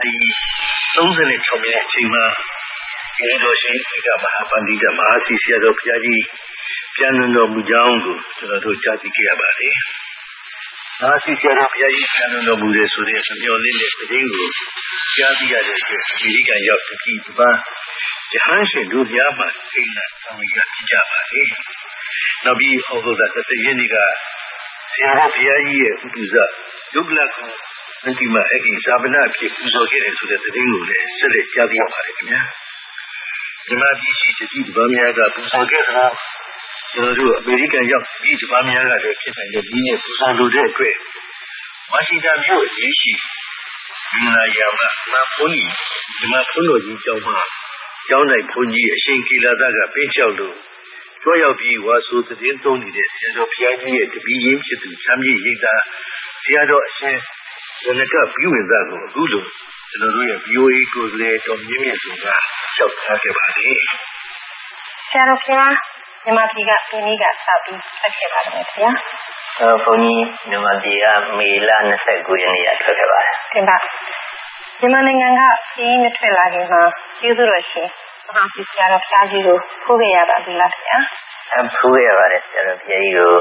36မိနစ်အချိန်မှာဒီလိုရှိဒီကမဟာပန္တိတမဟာစီဆရာတော်ဘုရားကြီးပြန်လွန်တော်မူကြောင်းကိုကျွန်တော်တို့ကြားသိခဲ့ရပါတယ်။မဟာစီဆရာတော်ဘုရားကြီးပြန်လွန်တော်မူတယ်ဆိုတဲ့မျှော်လင့်တဲ့သတင်းကိုကြားသိရတဲ့အတွက်အမေရိကန်ရောက်တတိပန်းယဟန်ရှင်တို့များမှအိမ်နဲ့ဆောင်ရဖြစ်ကြပါလေ။နောက်ပြီးဩဂုတ်လ30ရက်နေ့ကဆရာတော်ဘုရားကြီးရဲ့ဥပ္ပဇဒုက္ခလကိုအ န္တိမအဲ့ဒီဇာပနာဖြစ်ပူဇော်ခဲ့တယ်ဆိုတဲ့သတင်းကိုလည်းဆက်လက်ကြားသိရပါတယ်ခင်ဗျာဒီမှာပြည်ရှိတတိတပန်းများကပူဇော်ခဲ့သလားကျွန်တော်တို့အမေရိကန်ရောက်ပြည်တပန်းများကလည်းဖြစ်နိုင်တဲ့ဒီနေ့ပူဇော်လိုတဲ့အတွက်ဝါရှင်တန်မြို့အရေးရှိမင်္ဂလာရာမှာမဖုန်းကြီးဒီမှာဖုန်းတော်ကြီးကြောင်းမှာကျောင်းနိုင်ဘုန်းကြီးအရှင်ကီလာသကပေးလျှောက်လို့ကြွရောက်ပြီးဝါဆိုသတင်းသုံးနေတဲ့ဆရာတော်ဘုရားကြီးရဲ့တပည့်ရင်းဖြစ်သူချမ်းမြေ့ရိပ်သာဆရာတော်အရှင် ဇနကပြုဝင်သားကိုအခုလိုကျွန်တော်တို့ရဲ့ VOA ကိုယ်စားလှယ်တော်မြင့်မြင့်စုကလျှောက်ထားခဲ့ပါလေဆရာတော်ဘုရားမြန်မာပြည်ကပြည်နည်းကစပြီးဆက်ခဲ့ပါတယ်ခင်ဗျာအဲဘုန်းကြီးမြန်မာပြည်ကမေလ29ရက်နေ့ကထွက်ခဲ့ပါတယ်တင်ပါမြန်မာနိုင်ငံကပြည်မထွက်လာခင်မှာကျေးဇူးတော်ရှင်မဟာစီဆရာတော်ဘုရားကြီးကိုဖိုးခဲ့ရပါပြီလားခင်ဗျာအဲဖိုးခဲ့ရပါတယ်ဆရာတော်ဘုရားကြီးကို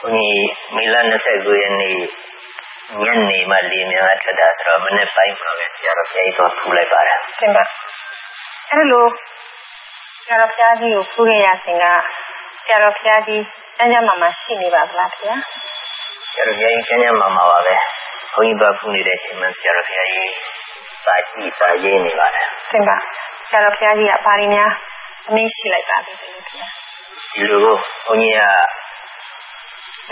ဘုန်းကြီးမေလ29ရက်နေ့ ညနေမှလေးများထွက်တာဆိုတော့မနေ့ပိုင်းမှာပဲဆရာတော်ဘုရားကြီးတော့ဖူးလိုက်ပါတယ်တင်ပါအဲ့လိုဆရာတော်ဘုရားကြီးကိုဖူးခဲ့ရစဉ်ကဆရာတော်ဘုရားကြီးကျမ်းကျမ်းမာမာရှိနေပါသလားခင်ဗျာဆရာတော်ဘုရားကြီးကျမ်းကျမ်းမာမာပါပဲဘုန်းကြီးပါဖူးနေတဲ့အချိန်မှာဆရာတော်ဘုရားကြီးစာကြည့်စာရေးနေပါတယ်တင်ပါဆရာတော်ဘုရားကြီးကဘာတွေများအမင်းရှိလိုက်ပါလဲခင်ဗျာဒီလိုဘုန်းကြီးက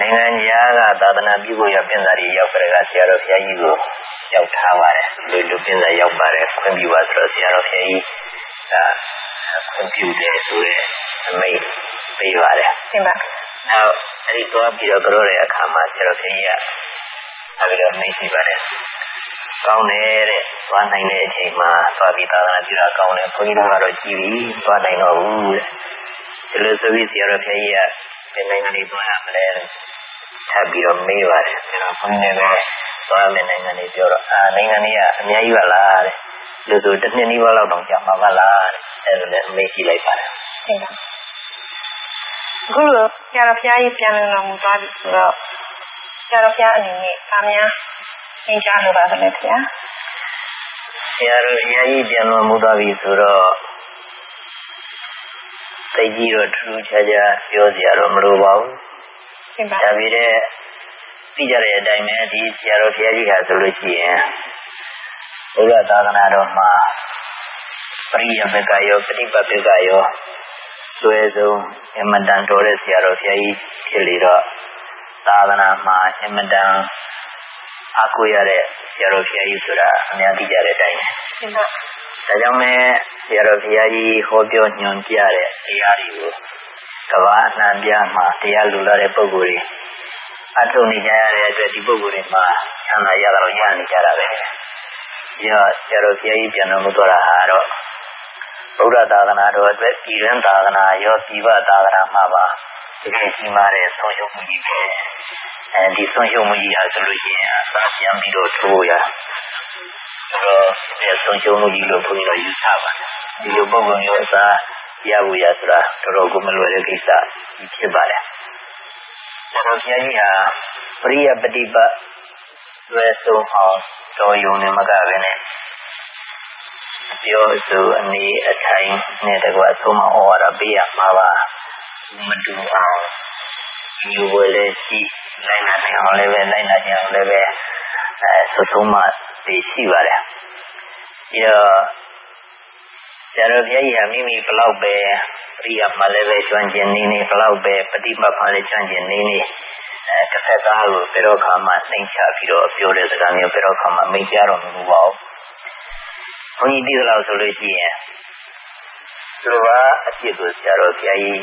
နိုင်ငံခြားကသာသနာပြုဖို့ရပြင်စာတွေရောက်ကြတဲ့ဆရာတော်ဘုရားကြီးကိုရောက်ထားပါတယ်လူလူပြင်စာရောက်ပါတယ်ခွင့်ပြုပါဆိုတော့ဆရာတော်ဘုရားကြီးကခွင့်ပြုတယ်ဆိုတဲ့အမိန့်ပေးပါတယ်တင်ပါနောက်အဲဒီတော့ပြီးတော့ကြောတဲ့အခါမှာဆရာတော်ဘုရားကြီးကအဲဒီတော့မိတ်ရှိပါတယ်ကောင်းတယ်တဲ့သွားနိုင်တဲ့အချိန်မှာသွားပြီးသာသနာပြုတာကောင်းတယ်ဘုန်းကြီးတို့ကတော့ကြည်ပြီးသွားနိုင်တော့ဘူးတဲ့ဒီလိုဆိုပြီးဆရာတော်ဘုရားကြီးက ဒီနိုင်ငံလေးသွားရမလဲထပ်ပြီးတော့မေးပါတယ်ကျွန်တော်ဘုန်းကြီးလည်းသွားမယ်နိုင်ငံလေးပြောတော့အာနိုင်ငံလေးကအများကြီးပါလားတဲ့လို့ဆိုတစ်နှစ်နီးပါးလောက်တောင်ကြာမှာပါလားတဲ့အဲ့လိုလည်းအမေးရှိလိုက်ပါတယ်ဟုတ်ပါအခုလိုဆရာတော်ဘုရားကြီးပြန်လည်တော်မူသွားပြီဆိုတော့ဆရာတော်ဘုရားအနေနဲ့ဗာများသင်ကြားလိုပါသလဲခင်ဗျာဆရာတော်ဘုရားကြီးပြန်တော်မူသွားပြီဆိုတော့ သိကြီးတော့ထူးခြားခြားပြောစရာတော့မလိုပါဘူးဒါပြီးတဲ့သိကြတဲ့အတိုင်းပဲဒီဆရာတော်ဘုရားကြီးဟာဆိုလို့ရှိရင်ဘုရားသာသနာတော်မှာပရိယဘကရောပฏิပတ်ဘကရောဆွဲဆုံးအမတန်တော်တဲ့ဆရာတော်ဘုရားကြီးဖြစ်လေတော့သာသနာမှာအမတန်အကူရတဲ့ဆရာတော်ဘုရားကြီးဆိုတာအများသိကြတဲ့အတိုင်းပဲဒါကြောင့်မဲ ဆရာတော်ဘုရားကြီးဟောပြောညွှန်ပြတဲ့တရားတွေကိုကဘာအနှံပြမှာတရားလူလာတဲ့ပုဂ္ဂိုလ်တွေအထုံနေကြရတဲ့အတွက်ဒီပုဂ္ဂိုလ်တွေမှာဆန္ဒရတာတော့ရနေကြတာပဲ။ဒီတော့ဆရာတော်ဘုရားကြီးပြန်တော်မူသွားတာဟာတော့ဗုဒ္ဓသာသနာတော်အတွက်ပြည်ရင်းသာသနာရောပြည်ပသာသနာမှာပါတကယ်ကြီးမားတဲ့ဆုံးရှုံးမှုကြီးပဲ။အဲဒီဆုံးရှုံးမှုကြီးဟာဆိုလို့ရှိရင်အစာပြန်ပြီးတော့ထိုးရ။ဒါတော့ဒီဆုံးရှုံးမှုကြီးလို့ဘုရားယူဆပါတယ်။ ဒီလိုပုဂ္ဂိုလ်မျိုးအစားရဖို့ရဆိုတာတော်တော်ကိုမလွယ်တဲ့ကိစ္စဖြစ်ပါတယ်။ဒါတော့ဘုရားကြီးဟာပရိယပฏิပတ်လွယ်ဆုံးအောင်တော်ယုံနေမကပဲနဲ့ပြောဆိုအနေအထိုင်နဲ့တကွာဆုံးမဩဝါဒပေးရမှာပါမတူအောင်ယူဝဲလေးရှိနိုင်နိုင်အောင်လည်းပဲနိုင်နိုင်အောင်လည်းပဲအဲဆဆုံးမတွေရှိပါတယ်ပြီးတော့ ဆရာတော်ဘုရားကြီးဟာမိမိဘလောက်ပဲပရိယာမှလည်းပဲကျွမ်းကျင်နေနေဘလောက်ပဲပฏิပတ်မှလည်းကျွမ်းကျင်နေနေအဲတစ်ဖက်သားကိုဘယ်တော့ခါမှနှိမ်ချပြီးတော့ပြောတဲ့စကားမျိုးဘယ်တော့ခါမှမိတ်ကြတော့မလို့ပါဘူး။ဘုန်းကြီးသိသလောက်ဆိုလို့ရှိရင်သူတို့ကအဖြစ်ကိုဆရာတော်ဘုရားကြီး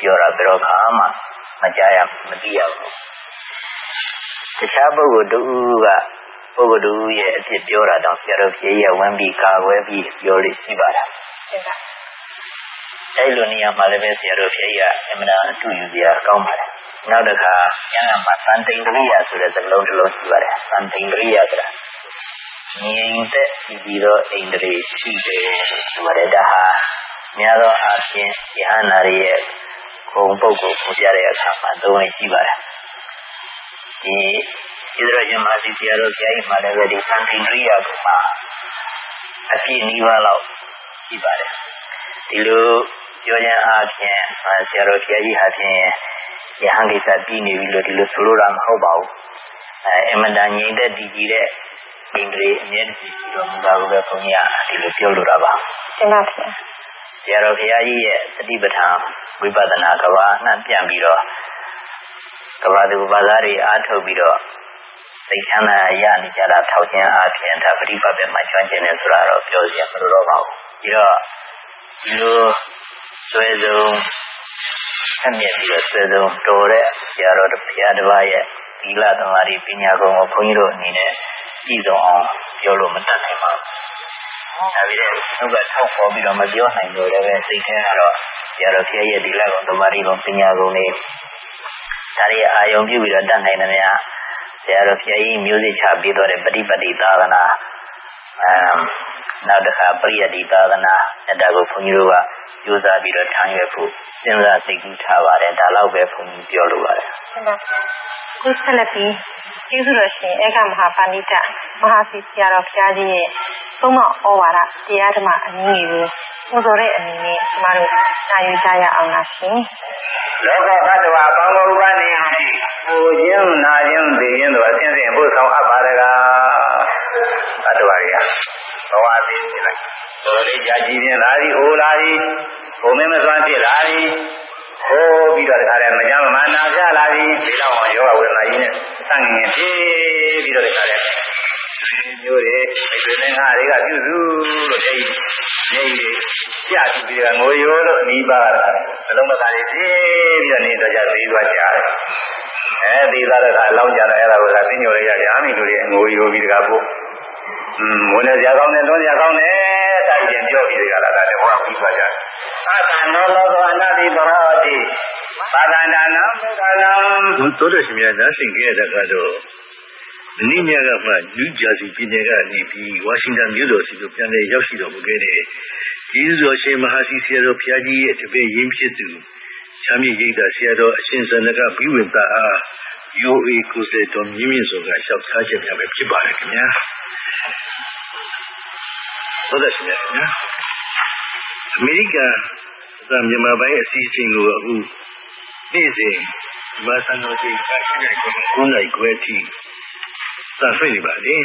ပြောတာဘယ်တော့ခါမှမကြားရမသိရဘူး။တခြားပုဂ္ဂိုလ်တူက ပုဂ္ဂိုလ်တူရဲ့အဖြစ်ပြောတာတောင်ဆရာတော်ဖြေရဝမ်းပြီးကာကွယ်ပြီးပြောလို့ရှိပါလားအဲ့လိုနေရာမှာလည်းပဲဆရာတော်ဖြေရအမှန်အတူယူစရာကောင်းပါတယ်နောက်တစ်ခါကျမ်းစာမှာသံတိန်တရိယာဆိုတဲ့စကားလုံးတစ်လုံးရှိပါတယ်သံတိန်တရိယာဆိုတာငြိမ်သက်ပြီးတော့အိန္ဒြေရှိတယ်ဆိုတဲ့ဒါဟာများသောအားဖြင့်ယဟနာရဲ့ဂုံပုဂ္ဂိုလ်ကိုပြတဲ့အခါမှာသုံးဝင်ရှိပါတယ်ဒီ ဣဒရရှင်မဆီဆရာတော်ဘုရားကြီးမှာလည်းပဲဒီသံဃိရိယာကမှာအပြည့်နီးပါးလောက်ရှိပါတယ်ဒီလိုပြောခြင်းအားဖြင့်ဆရာတော်ဘုရားကြီးဟာဖြင့်ယဟန်ကိစ္စပြီးနေပြီလို့ဒီလိုဆိုလိုတာမဟုတ်ပါဘူးအဲအမတန်ငြိမ်သက်တည်ကြည်တဲ့ဣန္ဒြေအမြဲတည်းရှိတော်မူတာကိုပဲဘုန်းကြီးကဒီလိုပြောလိုတာပါတင်ပါဗျာဆရာတော်ဘုရားကြီးရဲ့တတိပဋ္ဌာန်ဝိပဿနာကဘာနှံ့ပြန်ပြီးတော့ကဘာသူဘာသာတွေအားထုတ်ပြီးတော့ သိချမ်းသာရနေကြတာထောက်ခြင်းအားဖြင့်ဒါပရိပတ်ပဲမှကျွမ်းကျင်နေဆိုတာတော့ပြောစရာမလိုတော့ပါဘူးပြီးတော့ဒီလိုဆွဲဆုံးအမြင့်ပြီးတော့ဆွဲဆုံးတော်တဲ့ဆရာတော်ဘုရားတစ်ပါးရဲ့သီလသမာဓိပညာကုံကိုဘုန်းကြီးတို့အနေနဲ့ပြည့်စုံအောင်ပြောလို့မတတ်နိုင်ပါဘူးဒါပြီးတော့နှုတ်ကထောက်ပေါ်ပြီးတော့မပြောနိုင်လို့လည်းပဲစိတ်ထဲကတော့ဆရာတော်ဘုရားရဲ့သီလကုံသမာဓိကုံပညာကုံတွေဒါတွေအာယုံပြုပြီးတော့တတ်နိုင်တယ်များ ဆရာတော်ဘုရားကြီးမျိုးစိချပြီးတော့တဲ့ပฏิပတိသာသနာအမ်နောက်တစ်ခါပရိယတိသာသနာအဲ့ဒါကိုဘုန်းကြီးတို့ကကြိုးစားပြီးတော့ထမ်းရွက်ဖို့စဉ်းစားသိကူးထားပါတယ်ဒါတော့ပဲဘုန်းကြီးပြောလိုပါတယ်ဟုတ်ပါခုဆက်လက်ပြီးကျေးဇူးတော်ရှင်အေကမဟာပါဏိတမဟာစီဆရာတော်ဘုရားကြီးရဲ့သုံးမဩဝါဒတရားဓမ္မအနည်းငယ်ကိုပူဇော်တဲ့အနေနဲ့ကျမတို့နာယူကြရအောင်လားရှင်လောကဘတ်တော်ဘောင်းဘုရားနေ ပူခြင်းနာခြင်းသိခြင်းတို့အစဉ်စဉ်ဖို့ဆောင်အပ်ပါတကားဘတ်တော်ရီဘဝသိနေလိုက်တော်လေးကြာကြည့်ခြင်းလာသည်အိုလာသည်ဘုံမင်းမစွမ်းဖြစ်လာသည်ဟိုးပြီးတော့တခါတည်းမကြမ်းမနာပြလာသည်ဒီတော့ယောဂဝေဒနာကြီးနဲ့ဆန့်ငင်ပြေးပြီးတော့တခါတည်းမျိုးတွေမိတ်ဆွေနဲ့ငါတွေကပြုစုလို့တဲ့နေကြီးကြာကြည့်ပြီးတော့ငိုရိုးလို့နီးပါတာအလုံးမသားလေးပြေးပြီးတော့နေတော့ကြသေးသွားကြတယ် အဲဒီသားတော့အလောင်းကြတယ်အဲ့ဒါကိုသာသိညိုလိုက်ရရမိလူတွေငိုရိုးပြီးတကားပို့อืมမွန်းနေကြကောင်းတယ်လွန်ကြကောင်းတယ်တာကြီးပြောပြီးကြလားဒါလည်းဟောပြီးပါကြအသနောလောကအနာတိပရောတိပါဒန္တနာဘုရားံတို့တော်ရှင်များနားဆင်ကြတဲ့ကတော့မင်းညကမှနယူးဂျာစီပြည်နယ်ကနေပြီးဝါရှင်တန်မြို့တော်စီကိုပြန်လည်ရောက်ရှိတော်မူခဲ့တဲ့ကျေးဇူးတော်ရှင်မဟာစီဆရာတော်ဘုရားကြီးရဲ့တပည့်ရင်းဖြစ်သူချမ်းမြေရိပ်သာဆရာတော်အရှင်ဇနကဘိဝေတာအား UA ကိုယ်စားတော်မြင့်မြင့်ဆိုကလျှောက်ထားချက်များပဲဖြစ်ပါတယ်ခင်ဗျာဟုတ်တယ်ခင်ဗျာအမေရိကန်ကမြန်မာပိုင်းအစည်းအဝေးကိုအခုနေ့စဉ်မဆန်တော်ကြီးကရှိတဲ့9နိုင်ခွဲထိစဖွင့်နေပါလေ